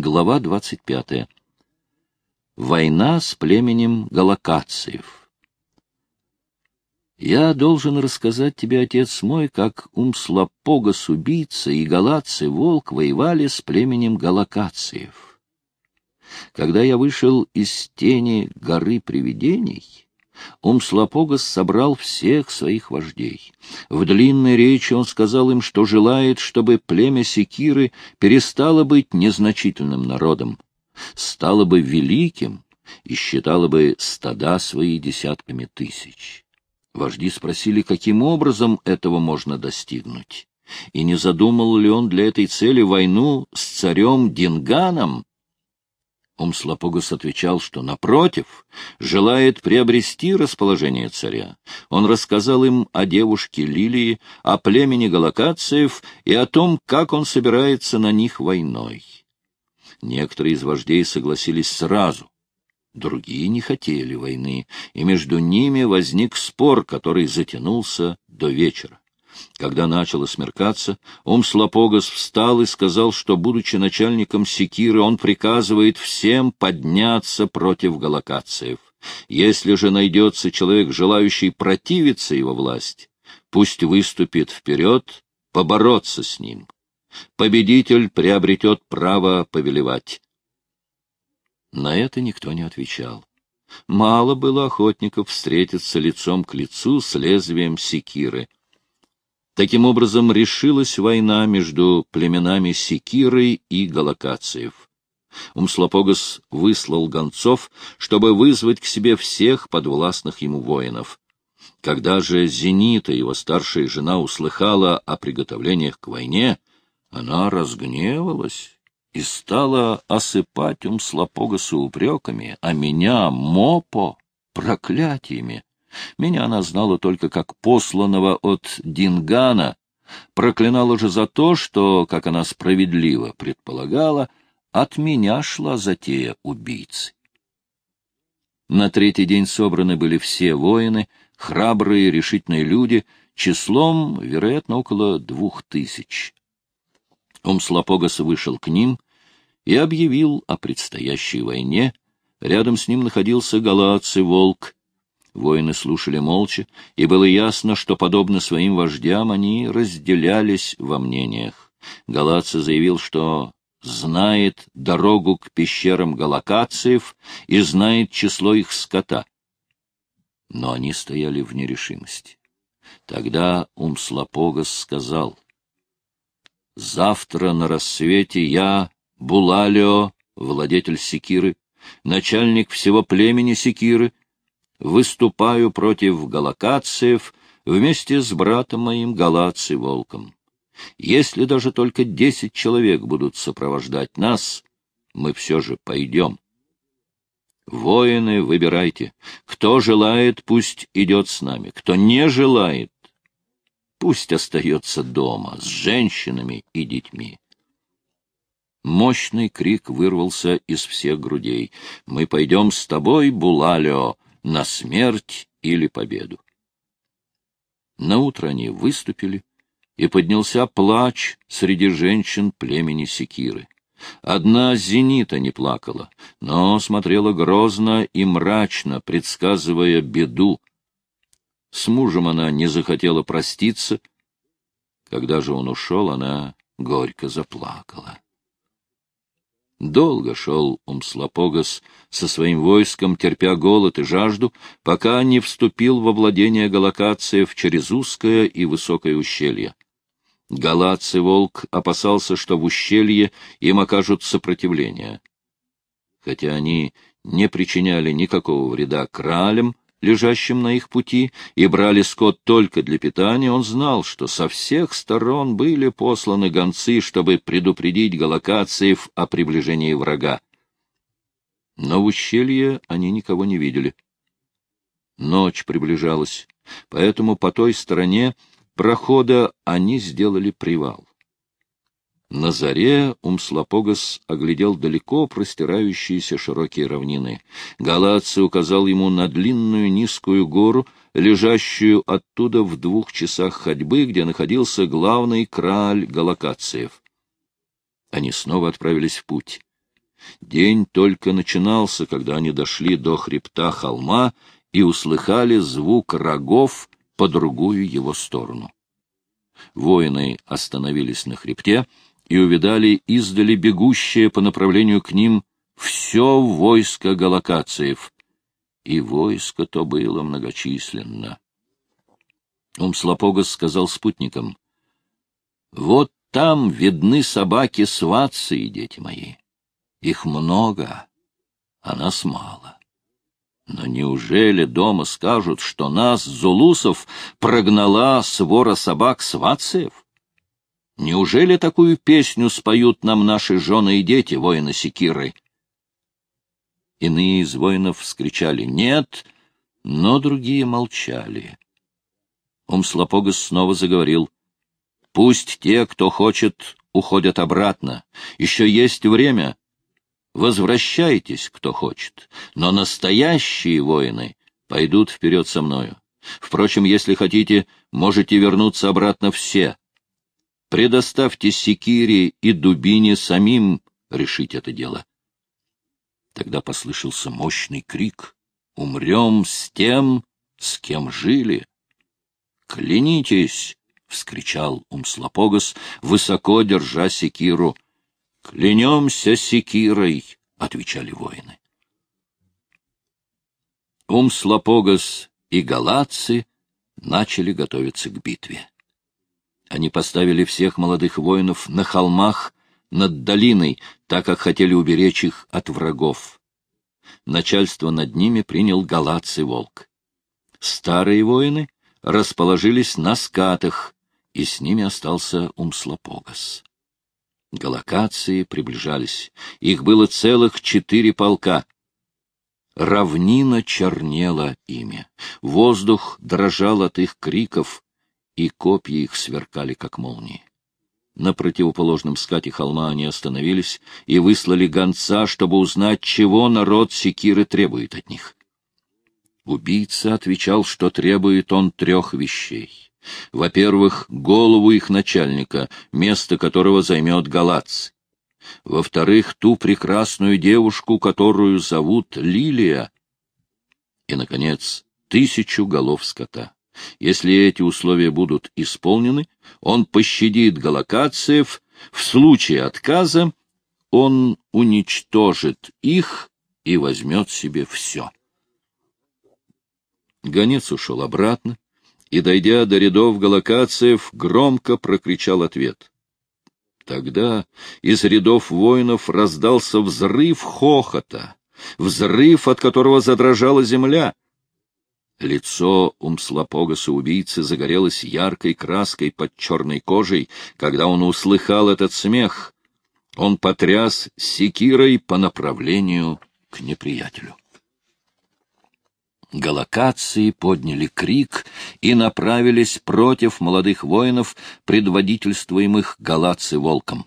Глава 25. Война с племенем Галакациев. Я должен рассказать тебе, отец мой, как Умслопогас убийца и Галаций волк воевали с племенем Галакациев. Когда я вышел из тени горы привидений, Умслопогас собрал всех своих вождей. В длинной речи он сказал им, что желает, чтобы племя Секиры перестало быть незначительным народом, стало бы великим и считало бы стада свои десятками тысяч. Вожди спросили, каким образом этого можно достигнуть, и не задумал ли он для этой цели войну с царем Динганом, Умслопогас отвечал, что, напротив, желает приобрести расположение царя. Он рассказал им о девушке Лилии, о племени Галакациев и о том, как он собирается на них войной. Некоторые из вождей согласились сразу, другие не хотели войны, и между ними возник спор, который затянулся до вечера. Когда начало смеркаться, Умслопогас встал и сказал, что, будучи начальником секиры, он приказывает всем подняться против галакациев. Если же найдется человек, желающий противиться его власти, пусть выступит вперед побороться с ним. Победитель приобретет право повелевать. На это никто не отвечал. Мало было охотников встретиться лицом к лицу с лезвием секиры. Таким образом, решилась война между племенами Секиры и Галакациев. Умслопогас выслал гонцов, чтобы вызвать к себе всех подвластных ему воинов. Когда же Зенита, его старшая жена, услыхала о приготовлениях к войне, она разгневалась и стала осыпать Умслопогаса упреками, а меня, Мопо, проклятиями. Меня она знала только как посланного от Дингана, проклинала же за то, что, как она справедливо предполагала, от меня шла затея убийцы. На третий день собраны были все воины, храбрые, решительные люди, числом, вероятно, около двух тысяч. Умслопогас вышел к ним и объявил о предстоящей войне. Рядом с ним находился Галаций Волк, Воины слушали молча, и было ясно, что, подобно своим вождям, они разделялись во мнениях. Галатца заявил, что знает дорогу к пещерам галакациев и знает число их скота. Но они стояли в нерешимости. Тогда Умслопогас сказал, «Завтра на рассвете я, Булалио, владетель Секиры, начальник всего племени Секиры, выступаю против галакациев вместе с братом моим Галаций Волком. Если даже только десять человек будут сопровождать нас, мы все же пойдем. Воины, выбирайте. Кто желает, пусть идет с нами. Кто не желает, пусть остается дома с женщинами и детьми. Мощный крик вырвался из всех грудей. «Мы пойдем с тобой, Булалио!» На смерть или победу. Наутро они выступили, и поднялся плач среди женщин племени Секиры. Одна Зенита не плакала, но смотрела грозно и мрачно, предсказывая беду. С мужем она не захотела проститься. Когда же он ушел, она горько заплакала. Долго шел Умслопогас со своим войском, терпя голод и жажду, пока не вступил во владение Галакациев через узкое и высокое ущелье. Галаций волк опасался, что в ущелье им окажут сопротивление. Хотя они не причиняли никакого вреда кралям, лежащим на их пути, и брали скот только для питания, он знал, что со всех сторон были посланы гонцы, чтобы предупредить галакациев о приближении врага. Но в ущелье они никого не видели. Ночь приближалась, поэтому по той стороне прохода они сделали привал. На заре Умслопогас оглядел далеко простирающиеся широкие равнины. Галаций указал ему на длинную низкую гору, лежащую оттуда в двух часах ходьбы, где находился главный краль Галакациев. Они снова отправились в путь. День только начинался, когда они дошли до хребта холма и услыхали звук рогов по другую его сторону. Воины остановились на хребте и увидали издали бегущее по направлению к ним все войско галакациев, и войско то было многочисленно. Умслопогас сказал спутникам, — Вот там видны собаки сватцы, дети мои. Их много, а нас мало. Но неужели дома скажут, что нас, зулусов, прогнала свора собак-сватцев? Неужели такую песню споют нам наши жены и дети, воины Секиры? Иные из воинов вскричали «нет», но другие молчали. Умслопогас снова заговорил. «Пусть те, кто хочет, уходят обратно. Еще есть время. Возвращайтесь, кто хочет. Но настоящие воины пойдут вперед со мною. Впрочем, если хотите, можете вернуться обратно все. Предоставьте Секире и Дубине самим решить это дело». Тогда послышался мощный крик. «Умрем с тем, с кем жили!» «Клянитесь!» — вскричал Умслопогас, высоко держа секиру. «Клянемся секирой!» — отвечали воины. Умслопогас и галатцы начали готовиться к битве. Они поставили всех молодых воинов на холмах над долиной, так как хотели уберечь их от врагов. Начальство над ними принял галатцы волк. Старые воины расположились на скатах, и с ними остался Умслопогас. Галакации приближались. Их было целых четыре полка. Равнина чернела ими. Воздух дрожал от их криков, и копья их сверкали, как молнии. На противоположном скате холма они остановились и выслали гонца, чтобы узнать, чего народ Секиры требует от них. Убийца отвечал, что требует он трех вещей. Во-первых, голову их начальника, место которого займет Галац. Во-вторых, ту прекрасную девушку, которую зовут Лилия. И, наконец, тысячу голов скота. Если эти условия будут исполнены, он пощадит галакациев, в случае отказа он уничтожит их и возьмет себе все. Гонец ушел обратно и, дойдя до рядов галакациев, громко прокричал ответ. Тогда из рядов воинов раздался взрыв хохота, взрыв, от которого задрожала земля. Лицо Умслопогаса-убийцы загорелось яркой краской под черной кожей, когда он услыхал этот смех. Он потряс секирой по направлению к неприятелю. Галакации подняли крик и направились против молодых воинов, предводительствуемых галаци волком.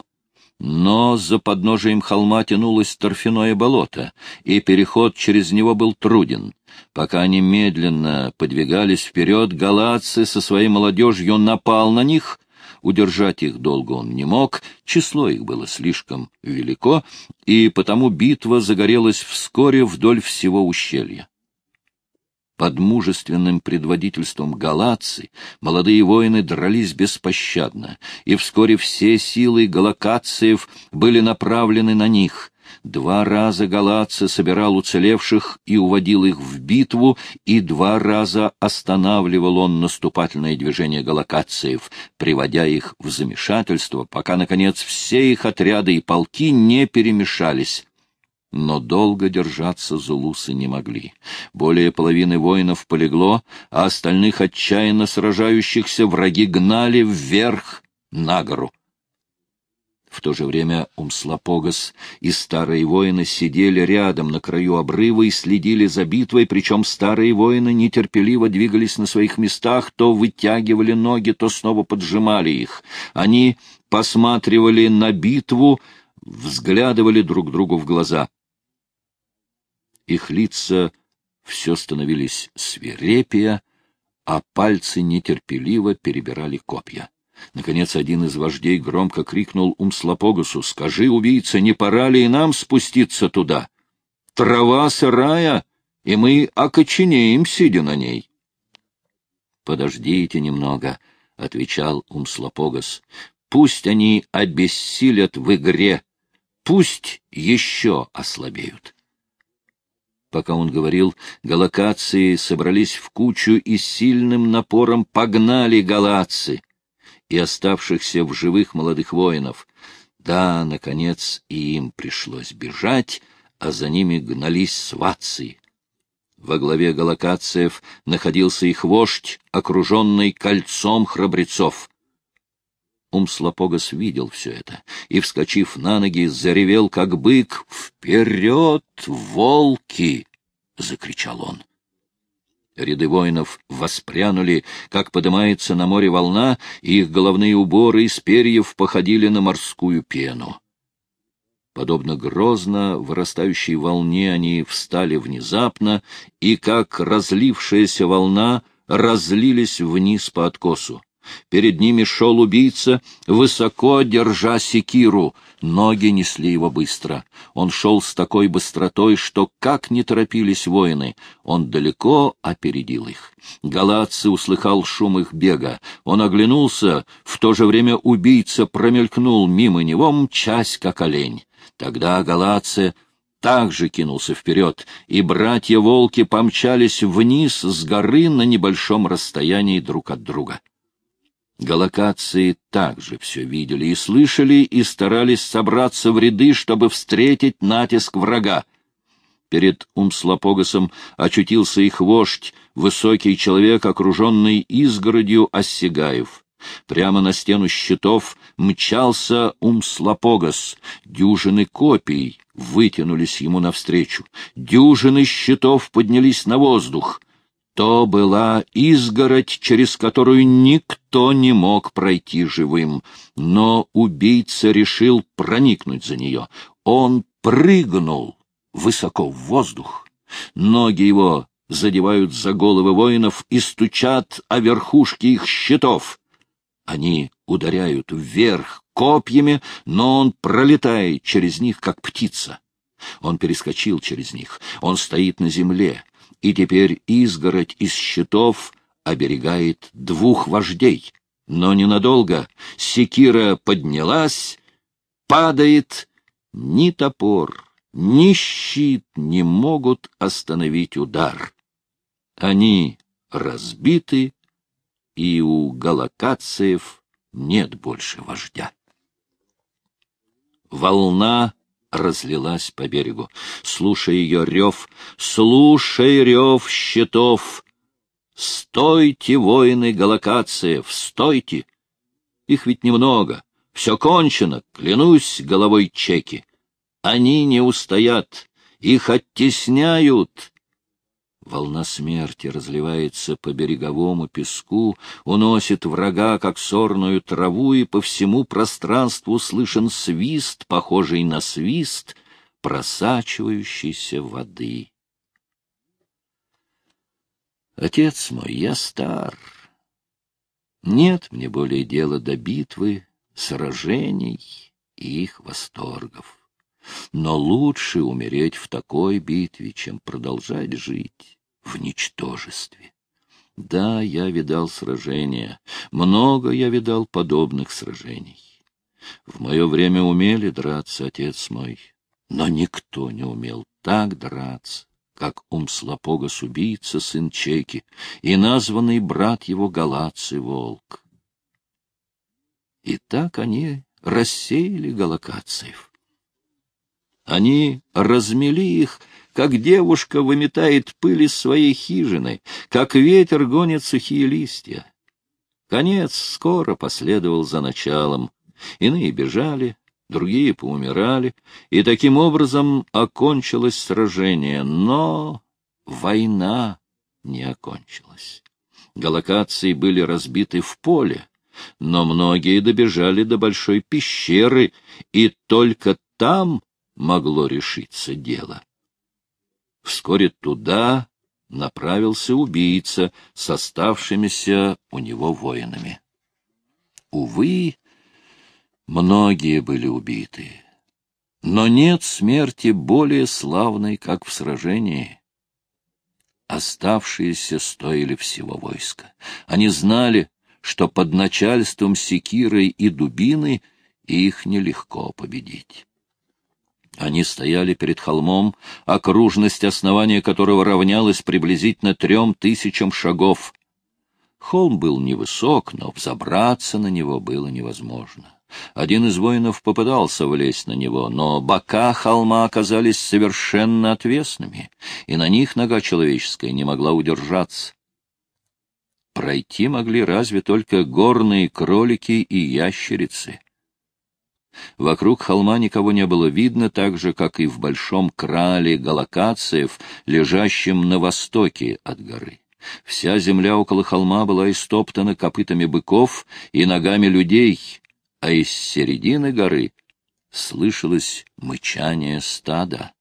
Но за подножием холма тянулось торфяное болото, и переход через него был труден. Пока они медленно подвигались вперед, галатцы со своей молодежью напал на них. Удержать их долго он не мог, число их было слишком велико, и потому битва загорелась вскоре вдоль всего ущелья. Под мужественным предводительством галатцы молодые воины дрались беспощадно, и вскоре все силы галакациев были направлены на них. Два раза галатцы собирал уцелевших и уводил их в битву, и два раза останавливал он наступательное движение галакациев, приводя их в замешательство, пока, наконец, все их отряды и полки не перемешались. Но долго держаться зулусы не могли. Более половины воинов полегло, а остальных отчаянно сражающихся враги гнали вверх на гору. В то же время Умслопогас и старые воины сидели рядом на краю обрыва и следили за битвой, причем старые воины нетерпеливо двигались на своих местах, то вытягивали ноги, то снова поджимали их. Они посматривали на битву, взглядывали друг другу в глаза — их лица все становились свирепее, а пальцы нетерпеливо перебирали копья. Наконец один из вождей громко крикнул Умслопогасу, «Скажи, убийца, не пора ли и нам спуститься туда? Трава сырая, и мы окоченеем, сидя на ней». «Подождите немного», — отвечал Умслопогас. «Пусть они обессилят в игре, пусть еще ослабеют». Пока он говорил, галакации собрались в кучу и сильным напором погнали галатцы и оставшихся в живых молодых воинов. Да, наконец, и им пришлось бежать, а за ними гнались сватцы. Во главе галакациев находился их вождь, окруженный кольцом храбрецов. Умслопогас видел все это и, вскочив на ноги, заревел, как бык, «Вперед, волки!» — закричал он. Ряды воинов воспрянули, как поднимается на море волна, и их головные уборы из перьев походили на морскую пену. Подобно грозно вырастающей волне они встали внезапно и, как разлившаяся волна, разлились вниз по откосу. Перед ними шел убийца, высоко держа секиру. Ноги несли его быстро. Он шел с такой быстротой, что, как не торопились воины, он далеко опередил их. Галатцы услыхал шум их бега. Он оглянулся, в то же время убийца промелькнул мимо него, мчась, как олень. Тогда Галатцы также кинулся вперед, и братья-волки помчались вниз с горы на небольшом расстоянии друг от друга. Галакации также все видели и слышали, и старались собраться в ряды, чтобы встретить натиск врага. Перед Умслопогасом очутился их вождь, высокий человек, окруженный изгородью Оссигаев. Прямо на стену щитов мчался Умслопогас. Дюжины копий вытянулись ему навстречу. Дюжины щитов поднялись на воздух — то была изгородь, через которую никто не мог пройти живым, но убийца решил проникнуть за нее. Он прыгнул высоко в воздух. Ноги его задевают за головы воинов и стучат о верхушки их щитов. Они ударяют вверх копьями, но он пролетает через них, как птица. Он перескочил через них, он стоит на земле, и теперь изгородь из щитов оберегает двух вождей. Но ненадолго секира поднялась, падает, ни топор, ни щит не могут остановить удар. Они разбиты, и у галакациев нет больше вождя. Волна разлилась по берегу. Слушай ее рев, слушай рев щитов. Стойте, воины Галакациев, стойте! Их ведь немного, все кончено, клянусь головой чеки. Они не устоят, их оттесняют, Волна смерти разливается по береговому песку, уносит врага, как сорную траву, и по всему пространству слышен свист, похожий на свист просачивающейся воды. Отец мой, я стар. Нет мне более дела до битвы, сражений и их восторгов. Но лучше умереть в такой битве, чем продолжать жить в ничтожестве. Да, я видал сражения, много я видал подобных сражений. В мое время умели драться, отец мой, но никто не умел так драться, как Умслопогас убийца, сын Чеки, и названный брат его Галаций Волк. И так они рассеяли галакациев. Они размели их, как девушка выметает пыль из своей хижины, как ветер гонит сухие листья. Конец скоро последовал за началом. Иные бежали, другие поумирали, и таким образом окончилось сражение. Но война не окончилась. Галакации были разбиты в поле, но многие добежали до большой пещеры, и только там могло решиться дело. Вскоре туда направился убийца с оставшимися у него воинами. Увы, многие были убиты. Но нет смерти более славной, как в сражении. Оставшиеся стоили всего войска. Они знали, что под начальством секирой и дубины их нелегко победить. Они стояли перед холмом, окружность основания которого равнялась приблизительно трем тысячам шагов. Холм был невысок, но взобраться на него было невозможно. Один из воинов попытался влезть на него, но бока холма оказались совершенно отвесными, и на них нога человеческая не могла удержаться. Пройти могли разве только горные кролики и ящерицы. Вокруг холма никого не было видно, так же, как и в большом крале галакациев, лежащем на востоке от горы. Вся земля около холма была истоптана копытами быков и ногами людей, а из середины горы слышалось мычание стада.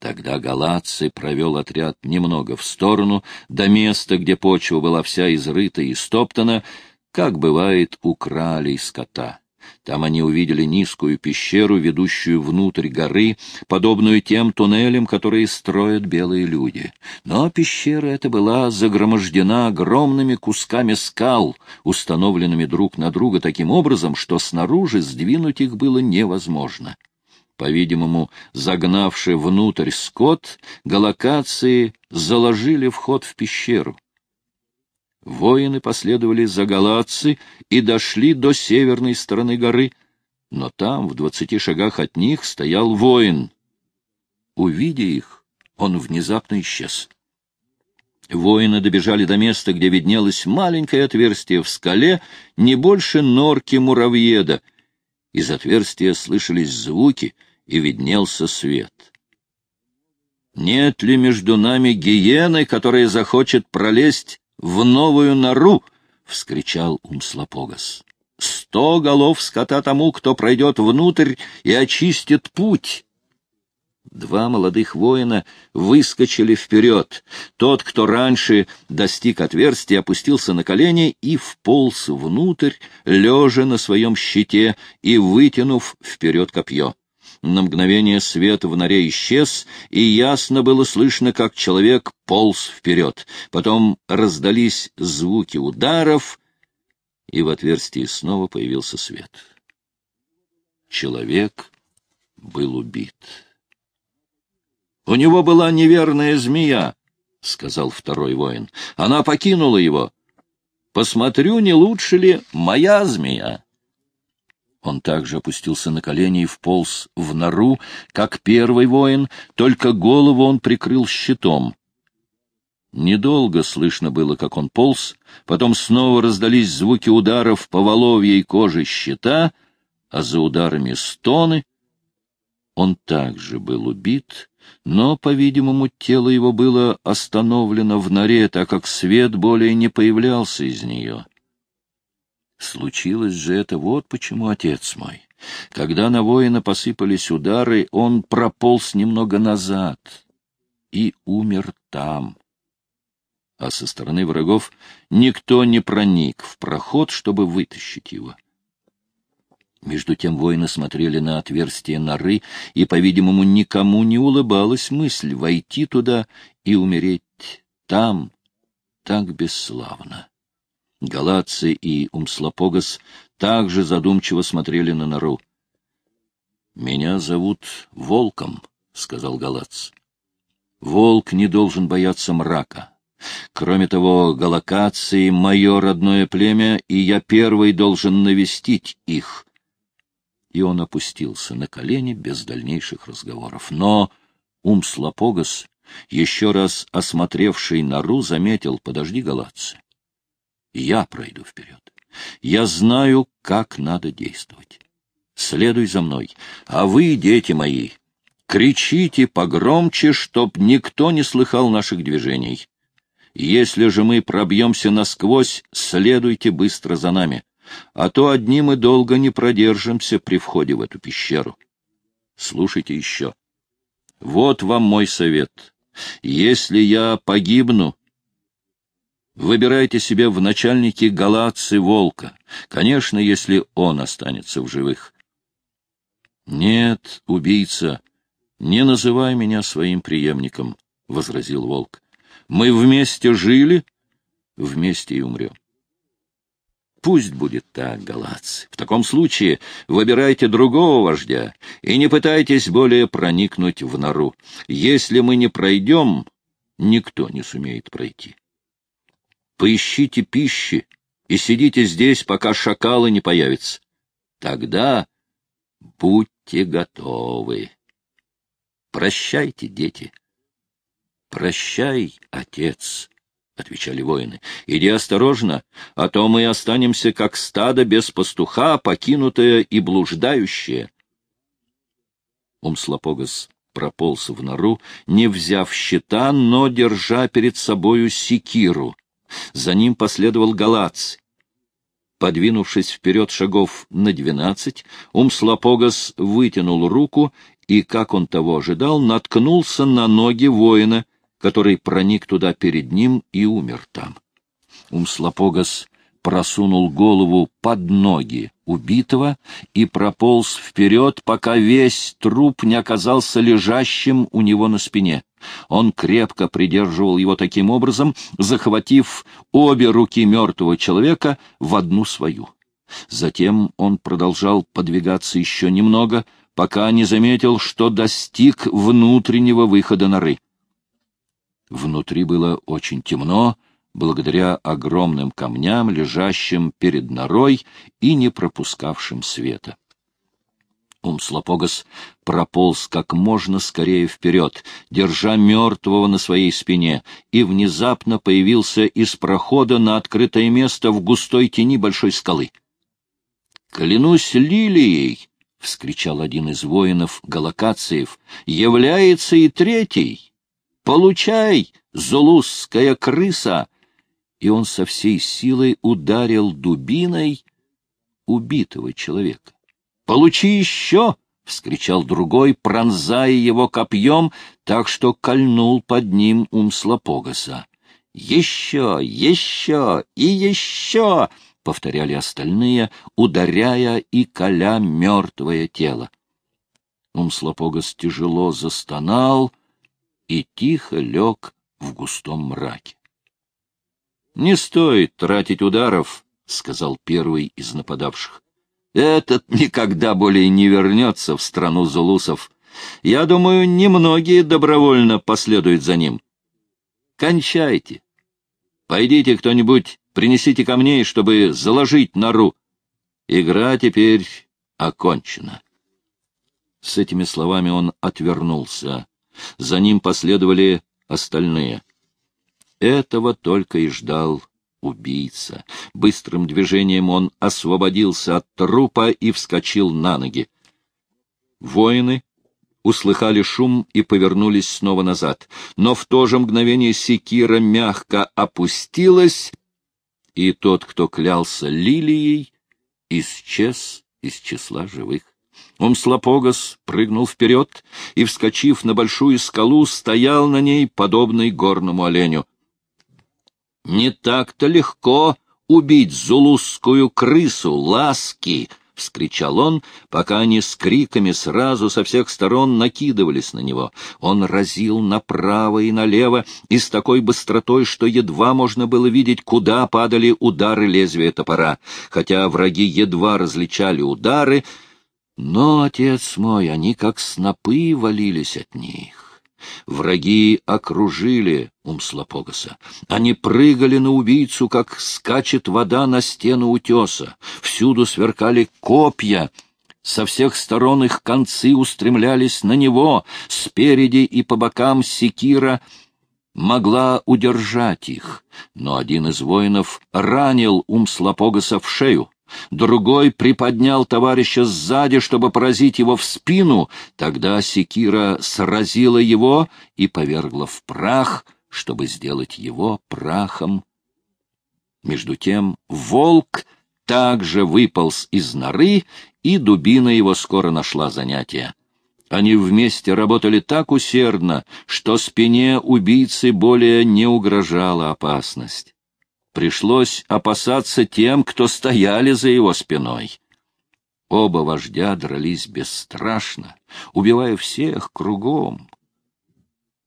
Тогда Галаций провел отряд немного в сторону, до места, где почва была вся изрыта и стоптана, как бывает у кралей скота. Там они увидели низкую пещеру, ведущую внутрь горы, подобную тем туннелям, которые строят белые люди. Но пещера эта была загромождена огромными кусками скал, установленными друг на друга таким образом, что снаружи сдвинуть их было невозможно. По-видимому, загнавший внутрь скот, галакации заложили вход в пещеру. Воины последовали за галатцы и дошли до северной стороны горы, но там, в двадцати шагах от них, стоял воин. Увидя их, он внезапно исчез. Воины добежали до места, где виднелось маленькое отверстие в скале, не больше норки муравьеда. Из отверстия слышались звуки, и виднелся свет. Нет ли между нами гиены, которая захочет пролезть в новую нору! — вскричал Умслопогас. — Сто голов скота тому, кто пройдет внутрь и очистит путь! Два молодых воина выскочили вперед. Тот, кто раньше достиг отверстия, опустился на колени и вполз внутрь, лежа на своем щите и вытянув вперед копье. На мгновение свет в норе исчез, и ясно было слышно, как человек полз вперед. Потом раздались звуки ударов, и в отверстии снова появился свет. Человек был убит. — У него была неверная змея, — сказал второй воин. — Она покинула его. Посмотрю, не лучше ли моя змея. Он также опустился на колени и вполз в нору, как первый воин, только голову он прикрыл щитом. Недолго слышно было, как он полз, потом снова раздались звуки ударов по воловьей коже щита, а за ударами стоны. Он также был убит, но, по-видимому, тело его было остановлено в норе, так как свет более не появлялся из нее. Случилось же это вот почему, отец мой. Когда на воина посыпались удары, он прополз немного назад и умер там. А со стороны врагов никто не проник в проход, чтобы вытащить его. Между тем воины смотрели на отверстие норы, и, по-видимому, никому не улыбалась мысль войти туда и умереть там так бесславно. Галаци и Умслопогас также задумчиво смотрели на нору. — Меня зовут Волком, — сказал Галац. — Волк не должен бояться мрака. Кроме того, галакации — мое родное племя, и я первый должен навестить их. И он опустился на колени без дальнейших разговоров. Но Умслопогас, еще раз осмотревший нору, заметил, подожди, галатцы, я пройду вперед. Я знаю, как надо действовать. Следуй за мной. А вы, дети мои, кричите погромче, чтоб никто не слыхал наших движений. Если же мы пробьемся насквозь, следуйте быстро за нами, а то одни мы долго не продержимся при входе в эту пещеру. Слушайте еще. Вот вам мой совет. Если я погибну, Выбирайте себе в начальнике галатцы волка, конечно, если он останется в живых. — Нет, убийца, не называй меня своим преемником, — возразил волк. — Мы вместе жили, вместе и умрем. Пусть будет так, галатцы. В таком случае выбирайте другого вождя и не пытайтесь более проникнуть в нору. Если мы не пройдем, никто не сумеет пройти. Поищите пищи и сидите здесь, пока шакалы не появятся. Тогда будьте готовы. Прощайте, дети. Прощай, отец. — отвечали воины. — Иди осторожно, а то мы останемся как стадо без пастуха, покинутое и блуждающее. Умслопогас прополз в нору, не взяв щита, но держа перед собою секиру. За ним последовал галац. Подвинувшись вперед шагов на двенадцать, Умслопогас вытянул руку и, как он того ожидал, наткнулся на ноги воина — который проник туда перед ним и умер там. Умслопогас просунул голову под ноги убитого и прополз вперед, пока весь труп не оказался лежащим у него на спине. Он крепко придерживал его таким образом, захватив обе руки мертвого человека в одну свою. Затем он продолжал подвигаться еще немного, пока не заметил, что достиг внутреннего выхода норы. Внутри было очень темно, благодаря огромным камням, лежащим перед норой и не пропускавшим света. Умслопогас прополз как можно скорее вперед, держа мертвого на своей спине, и внезапно появился из прохода на открытое место в густой тени большой скалы. «Клянусь лилией!» — вскричал один из воинов Галакациев. «Является и третий!» Получай, зулусская крыса! И он со всей силой ударил дубиной убитого человека. Получи еще! — вскричал другой, пронзая его копьем, так что кольнул под ним Умслопогаса. «Еще! Еще! И еще!» — повторяли остальные, ударяя и коля мертвое тело. Умслопогас тяжело застонал — и тихо лег в густом мраке. — Не стоит тратить ударов, — сказал первый из нападавших. — Этот никогда более не вернется в страну зулусов. Я думаю, немногие добровольно последуют за ним. Кончайте. Пойдите кто-нибудь, принесите камней, чтобы заложить нору. Игра теперь окончена. С этими словами он отвернулся. За ним последовали остальные. Этого только и ждал убийца. Быстрым движением он освободился от трупа и вскочил на ноги. Воины услыхали шум и повернулись снова назад. Но в то же мгновение секира мягко опустилась, и тот, кто клялся лилией, исчез из числа живых. Умслопогас прыгнул вперед и, вскочив на большую скалу, стоял на ней, подобный горному оленю. «Не так-то легко убить зулусскую крысу, ласки!» — вскричал он, пока они с криками сразу со всех сторон накидывались на него. Он разил направо и налево и с такой быстротой, что едва можно было видеть, куда падали удары лезвия топора. Хотя враги едва различали удары, но, отец мой, они как снопы валились от них. Враги окружили Умслопогаса. Они прыгали на убийцу, как скачет вода на стену утеса. Всюду сверкали копья. Со всех сторон их концы устремлялись на него. Спереди и по бокам секира могла удержать их. Но один из воинов ранил Умслопогаса в шею. Другой приподнял товарища сзади, чтобы поразить его в спину. Тогда секира сразила его и повергла в прах, чтобы сделать его прахом. Между тем волк также выполз из норы, и дубина его скоро нашла занятие. Они вместе работали так усердно, что спине убийцы более не угрожала опасность. Пришлось опасаться тем, кто стояли за его спиной. Оба вождя дрались бесстрашно, убивая всех кругом.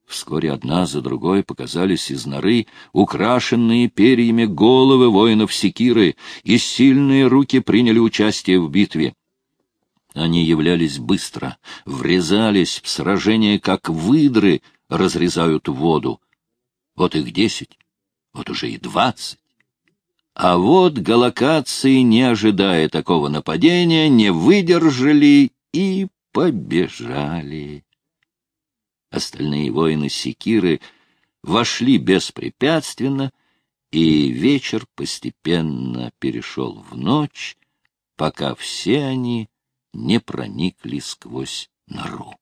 Вскоре одна за другой показались из норы украшенные перьями головы воинов Секиры, и сильные руки приняли участие в битве. Они являлись быстро, врезались в сражение, как выдры разрезают воду. Вот их десять, вот уже и двадцать. А вот галакации, не ожидая такого нападения, не выдержали и побежали. Остальные воины Секиры вошли беспрепятственно, и вечер постепенно перешел в ночь, пока все они не проникли сквозь нору.